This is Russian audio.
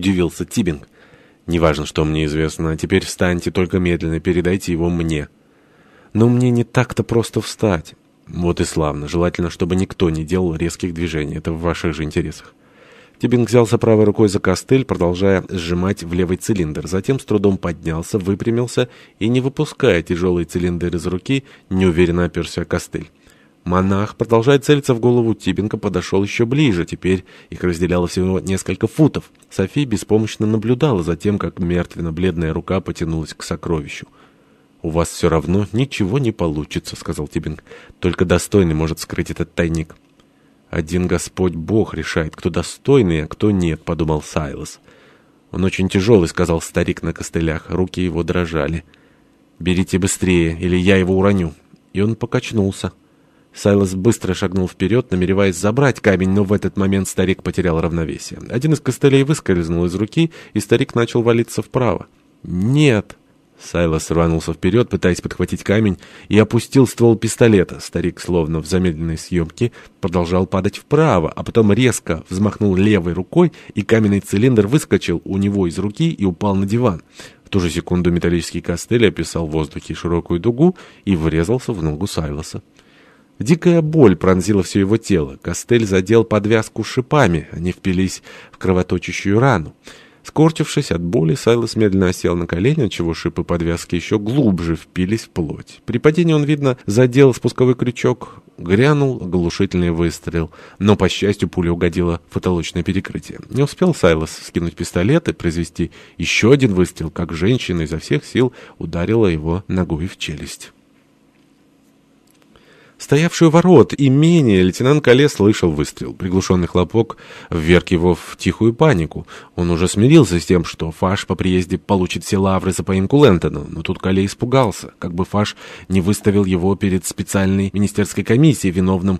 удивился Тибинг. «Неважно, что мне известно, теперь встаньте, только медленно, передайте его мне». «Но мне не так-то просто встать». «Вот и славно. Желательно, чтобы никто не делал резких движений. Это в ваших же интересах». Тибинг взялся правой рукой за костыль, продолжая сжимать в левый цилиндр. Затем с трудом поднялся, выпрямился и, не выпуская тяжелый цилиндр из руки, неуверенно оперся костыль. Монах, продолжая целиться в голову Тибинга, подошел еще ближе. Теперь их разделяло всего несколько футов. София беспомощно наблюдала за тем, как мертвенно-бледная рука потянулась к сокровищу. «У вас все равно ничего не получится», — сказал Тибинг. «Только достойный может скрыть этот тайник». «Один Господь Бог решает, кто достойный, а кто нет», — подумал Сайлос. «Он очень тяжелый», — сказал старик на костылях. Руки его дрожали. «Берите быстрее, или я его уроню». И он покачнулся. Сайлос быстро шагнул вперед, намереваясь забрать камень, но в этот момент старик потерял равновесие. Один из костылей выскользнул из руки, и старик начал валиться вправо. «Нет!» Сайлос рванулся вперед, пытаясь подхватить камень, и опустил ствол пистолета. Старик, словно в замедленной съемке, продолжал падать вправо, а потом резко взмахнул левой рукой, и каменный цилиндр выскочил у него из руки и упал на диван. В ту же секунду металлический костыль описал в воздухе широкую дугу и врезался в ногу Сайлоса. Дикая боль пронзила все его тело. Костель задел подвязку шипами, они впились в кровоточащую рану. Скорчившись от боли, Сайлос медленно осел на колени, отчего шипы подвязки еще глубже впились в плоть. При падении он, видно, задел спусковой крючок, грянул оглушительный выстрел, но, по счастью, пуля угодила в потолочное перекрытие. Не успел Сайлос скинуть пистолет и произвести еще один выстрел, как женщина изо всех сил ударила его ногой в челюсть. Стоявший у ворот имения лейтенант Кале слышал выстрел. Приглушенный хлопок вверг его в тихую панику. Он уже смирился с тем, что Фаш по приезде получит все лавры за поимку Лэнтона, но тут Кале испугался, как бы Фаш не выставил его перед специальной министерской комиссией, виновным